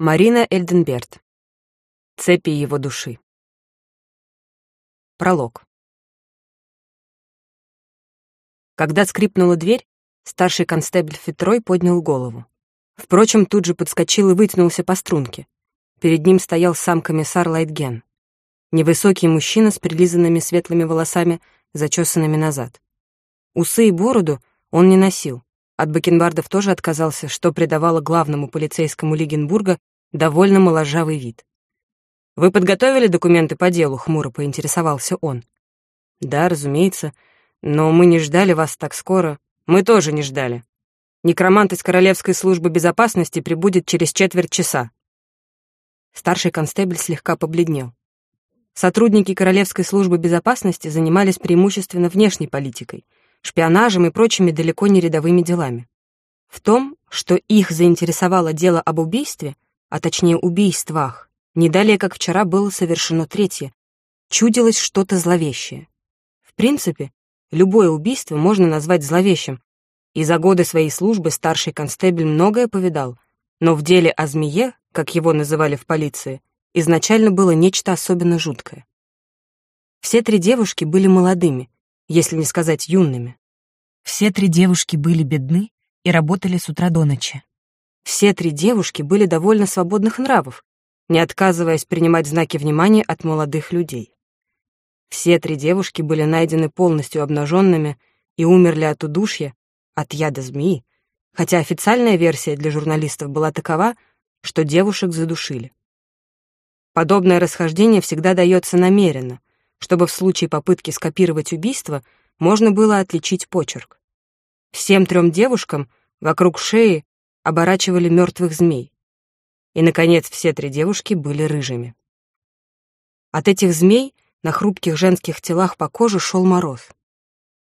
Марина Эльденберт. Цепи его души. Пролог. Когда скрипнула дверь, старший констебль Фитрой поднял голову. Впрочем, тут же подскочил и вытянулся по струнке. Перед ним стоял сам комиссар Лайтген. Невысокий мужчина с прилизанными светлыми волосами, зачесанными назад. Усы и бороду он не носил. От бакенбардов тоже отказался, что придавало главному полицейскому Лигенбурга довольно моложавый вид. «Вы подготовили документы по делу?» — хмуро поинтересовался он. «Да, разумеется. Но мы не ждали вас так скоро. Мы тоже не ждали. Некромант из Королевской службы безопасности прибудет через четверть часа». Старший констебль слегка побледнел. Сотрудники Королевской службы безопасности занимались преимущественно внешней политикой, шпионажем и прочими далеко не рядовыми делами. В том, что их заинтересовало дело об убийстве — а точнее убийствах, не далее, как вчера было совершено третье, чудилось что-то зловещее. В принципе, любое убийство можно назвать зловещим, и за годы своей службы старший констебль многое повидал, но в деле о змее, как его называли в полиции, изначально было нечто особенно жуткое. Все три девушки были молодыми, если не сказать юными. Все три девушки были бедны и работали с утра до ночи. Все три девушки были довольно свободных нравов, не отказываясь принимать знаки внимания от молодых людей. Все три девушки были найдены полностью обнаженными и умерли от удушья, от яда змеи, хотя официальная версия для журналистов была такова, что девушек задушили. Подобное расхождение всегда дается намеренно, чтобы в случае попытки скопировать убийство можно было отличить почерк. Всем трем девушкам вокруг шеи оборачивали мертвых змей. И, наконец, все три девушки были рыжими. От этих змей на хрупких женских телах по коже шел мороз.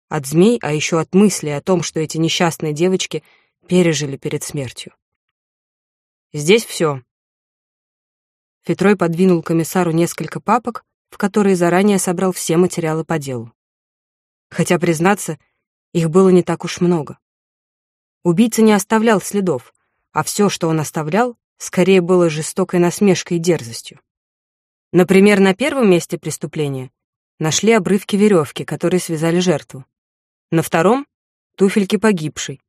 От змей, а еще от мысли о том, что эти несчастные девочки пережили перед смертью. Здесь все. Фитрой подвинул комиссару несколько папок, в которые заранее собрал все материалы по делу. Хотя, признаться, их было не так уж много. Убийца не оставлял следов, а все, что он оставлял, скорее было жестокой насмешкой и дерзостью. Например, на первом месте преступления нашли обрывки веревки, которые связали жертву. На втором — туфельки погибшей.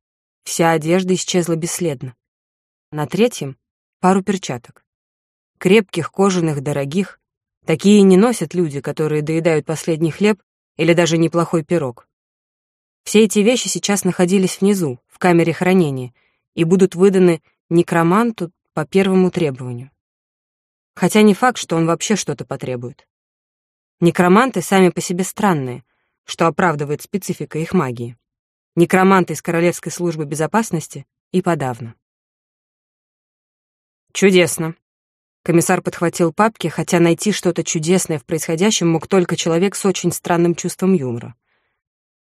Вся одежда исчезла бесследно. На третьем — пару перчаток. Крепких, кожаных, дорогих. Такие не носят люди, которые доедают последний хлеб или даже неплохой пирог. Все эти вещи сейчас находились внизу, в камере хранения — и будут выданы некроманту по первому требованию. Хотя не факт, что он вообще что-то потребует. Некроманты сами по себе странные, что оправдывает специфика их магии. Некроманты из Королевской службы безопасности и подавно. Чудесно. Комиссар подхватил папки, хотя найти что-то чудесное в происходящем мог только человек с очень странным чувством юмора.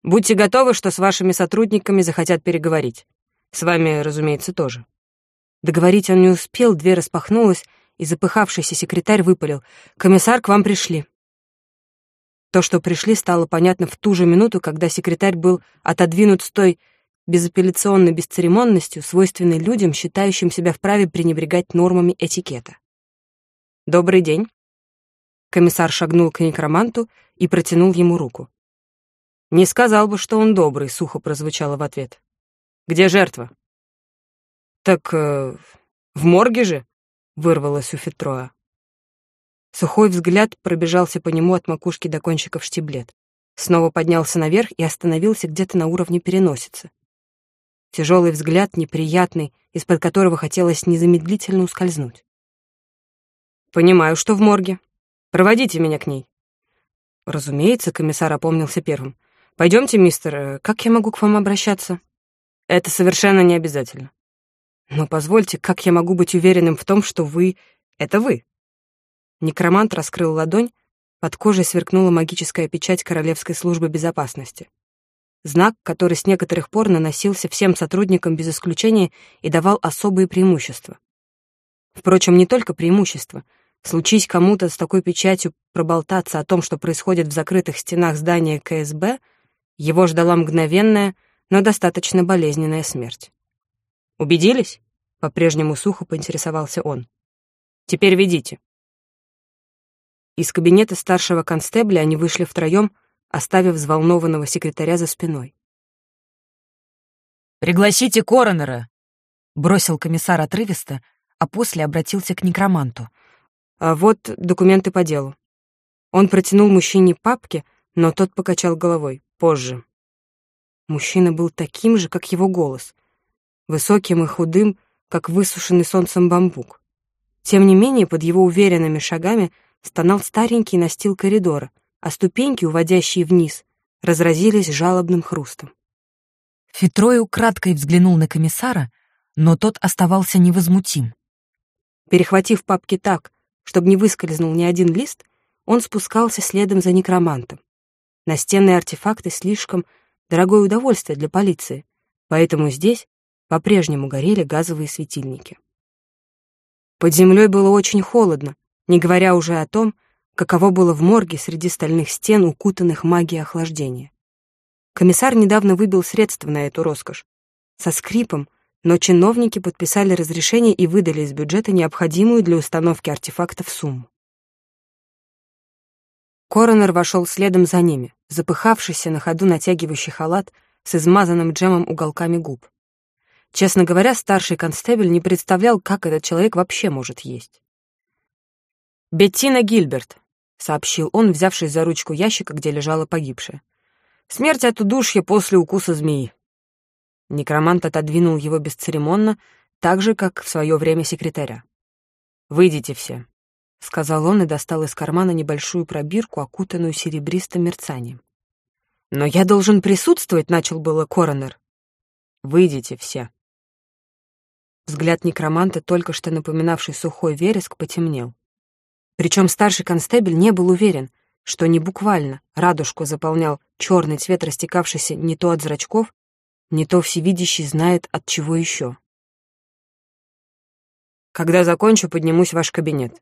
Будьте готовы, что с вашими сотрудниками захотят переговорить. С вами, разумеется, тоже. Договорить он не успел, дверь распахнулась, и запыхавшийся секретарь выпалил. «Комиссар, к вам пришли». То, что пришли, стало понятно в ту же минуту, когда секретарь был отодвинут с той безапелляционной бесцеремонностью, свойственной людям, считающим себя вправе пренебрегать нормами этикета. «Добрый день». Комиссар шагнул к некроманту и протянул ему руку. «Не сказал бы, что он добрый», — сухо прозвучало в ответ. Где жертва?» «Так э, в морге же?» — вырвалось у Фетроа. Сухой взгляд пробежался по нему от макушки до кончиков штиблет. Снова поднялся наверх и остановился где-то на уровне переносицы. Тяжелый взгляд, неприятный, из-под которого хотелось незамедлительно ускользнуть. «Понимаю, что в морге. Проводите меня к ней». «Разумеется», — комиссар опомнился первым. «Пойдемте, мистер, э, как я могу к вам обращаться?» Это совершенно не обязательно. Но позвольте, как я могу быть уверенным в том, что вы — это вы? Некромант раскрыл ладонь, под кожей сверкнула магическая печать Королевской службы безопасности. Знак, который с некоторых пор наносился всем сотрудникам без исключения и давал особые преимущества. Впрочем, не только преимущества. Случись кому-то с такой печатью проболтаться о том, что происходит в закрытых стенах здания КСБ, его ждала мгновенная, но достаточно болезненная смерть. «Убедились?» — по-прежнему сухо поинтересовался он. Теперь ведите». Из кабинета старшего констебля они вышли втроем, оставив взволнованного секретаря за спиной. «Пригласите коронера!» — бросил комиссар отрывисто, а после обратился к некроманту. «А вот документы по делу». Он протянул мужчине папки, но тот покачал головой. Позже. Мужчина был таким же, как его голос. Высоким и худым, как высушенный солнцем бамбук. Тем не менее, под его уверенными шагами стонал старенький настил коридора, а ступеньки, уводящие вниз, разразились жалобным хрустом. Фитрой украдкой взглянул на комиссара, но тот оставался невозмутим. Перехватив папки так, чтобы не выскользнул ни один лист, он спускался следом за некромантом. Настенные артефакты слишком дорогое удовольствие для полиции, поэтому здесь по-прежнему горели газовые светильники. Под землей было очень холодно, не говоря уже о том, каково было в морге среди стальных стен, укутанных магией охлаждения. Комиссар недавно выбил средства на эту роскошь. Со скрипом, но чиновники подписали разрешение и выдали из бюджета необходимую для установки артефактов сумму. Коронер вошел следом за ними, запыхавшийся на ходу натягивающий халат с измазанным джемом уголками губ. Честно говоря, старший констебель не представлял, как этот человек вообще может есть. «Беттина Гильберт», — сообщил он, взявшись за ручку ящика, где лежала погибшая. Смерть от удушья после укуса змеи. Некромант отодвинул его бесцеремонно, так же, как в свое время секретаря. «Выйдите все», — сказал он и достал из кармана небольшую пробирку, окутанную серебристым мерцанием. «Но я должен присутствовать», — начал было коронер. «Выйдите все». Взгляд некроманта, только что напоминавший сухой вереск, потемнел. Причем старший констебель не был уверен — что не буквально радужку заполнял черный цвет, растекавшийся не то от зрачков, не то всевидящий знает от чего еще. Когда закончу, поднимусь в ваш кабинет.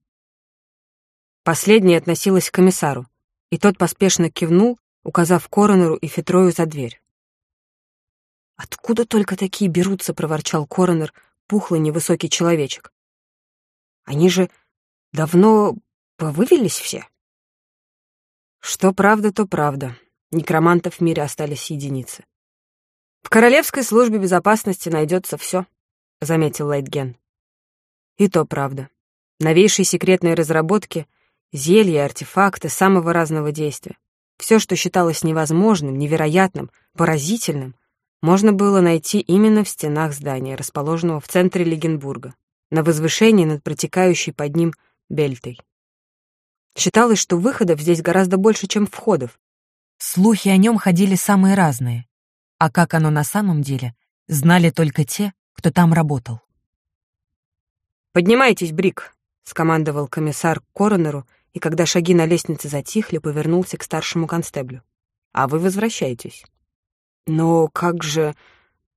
Последняя относилась к комиссару, и тот поспешно кивнул, указав коронеру и Фитрою за дверь. «Откуда только такие берутся?» — проворчал коронер, пухлый невысокий человечек. «Они же давно повывелись все?» Что правда, то правда. Некромантов в мире остались единицы. В Королевской службе безопасности найдется все, заметил Лайтген. И то правда. Новейшие секретные разработки, зелья, артефакты самого разного действия. Все, что считалось невозможным, невероятным, поразительным, можно было найти именно в стенах здания, расположенного в центре Легенбурга, на возвышении над протекающей под ним Бельтой. Считалось, что выходов здесь гораздо больше, чем входов. Слухи о нем ходили самые разные, а как оно на самом деле, знали только те, кто там работал. «Поднимайтесь, Брик», — скомандовал комиссар коронеру, и когда шаги на лестнице затихли, повернулся к старшему констеблю. «А вы возвращаетесь». «Но как же...»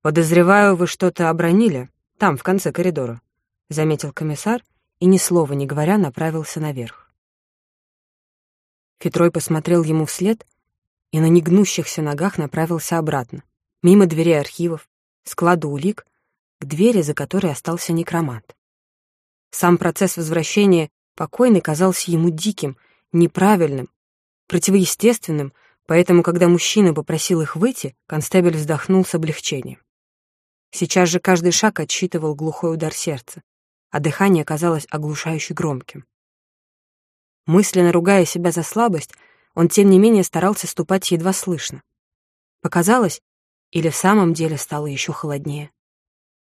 «Подозреваю, вы что-то обронили, там, в конце коридора», — заметил комиссар и, ни слова не говоря, направился наверх. Фитрой посмотрел ему вслед и на негнущихся ногах направился обратно, мимо дверей архивов, склада улик, к двери, за которой остался некромант. Сам процесс возвращения покойный казался ему диким, неправильным, противоестественным, поэтому, когда мужчина попросил их выйти, констебель вздохнул с облегчением. Сейчас же каждый шаг отсчитывал глухой удар сердца, а дыхание казалось оглушающе громким. Мысленно ругая себя за слабость, он, тем не менее, старался ступать едва слышно. Показалось, или в самом деле стало еще холоднее.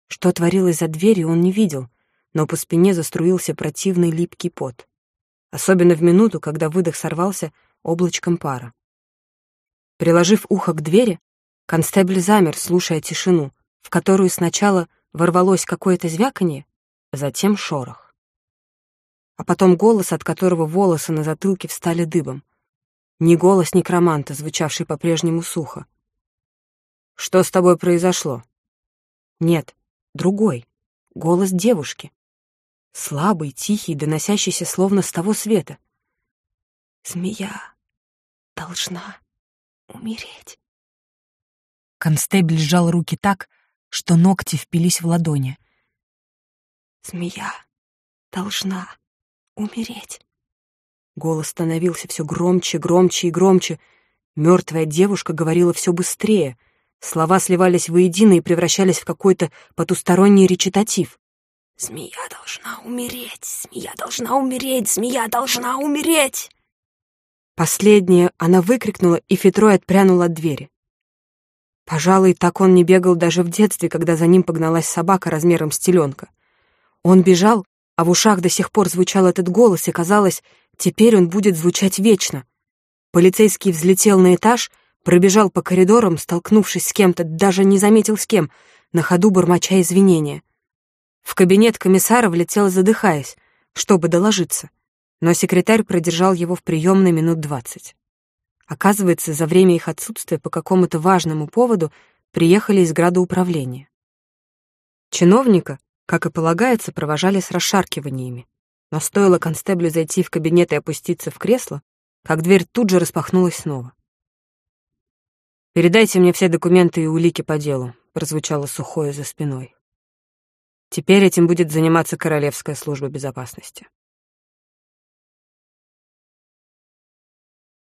Что творилось за дверью, он не видел, но по спине заструился противный липкий пот. Особенно в минуту, когда выдох сорвался облачком пара. Приложив ухо к двери, констебль замер, слушая тишину, в которую сначала ворвалось какое-то звяканье, затем шорох а потом голос, от которого волосы на затылке встали дыбом. Не голос некроманта, звучавший по-прежнему сухо. «Что с тобой произошло?» «Нет, другой. Голос девушки. Слабый, тихий, доносящийся словно с того света. Змея должна умереть». Констебль сжал руки так, что ногти впились в ладони. «Змея должна умереть». Голос становился все громче, громче и громче. Мертвая девушка говорила все быстрее. Слова сливались воедино и превращались в какой-то потусторонний речитатив. «Змея должна умереть! Змея должна умереть! Змея должна умереть!» Последнее она выкрикнула, и Фитрой отпрянул от двери. Пожалуй, так он не бегал даже в детстве, когда за ним погналась собака размером с теленка. Он бежал, а в ушах до сих пор звучал этот голос, и казалось, теперь он будет звучать вечно. Полицейский взлетел на этаж, пробежал по коридорам, столкнувшись с кем-то, даже не заметил с кем, на ходу бормоча извинения. В кабинет комиссара влетел, задыхаясь, чтобы доложиться, но секретарь продержал его в приемной минут двадцать. Оказывается, за время их отсутствия по какому-то важному поводу приехали из градоуправления. Чиновника, как и полагается, провожали с расшаркиваниями, но стоило констеблю зайти в кабинет и опуститься в кресло, как дверь тут же распахнулась снова. «Передайте мне все документы и улики по делу», — прозвучало сухое за спиной. «Теперь этим будет заниматься Королевская служба безопасности».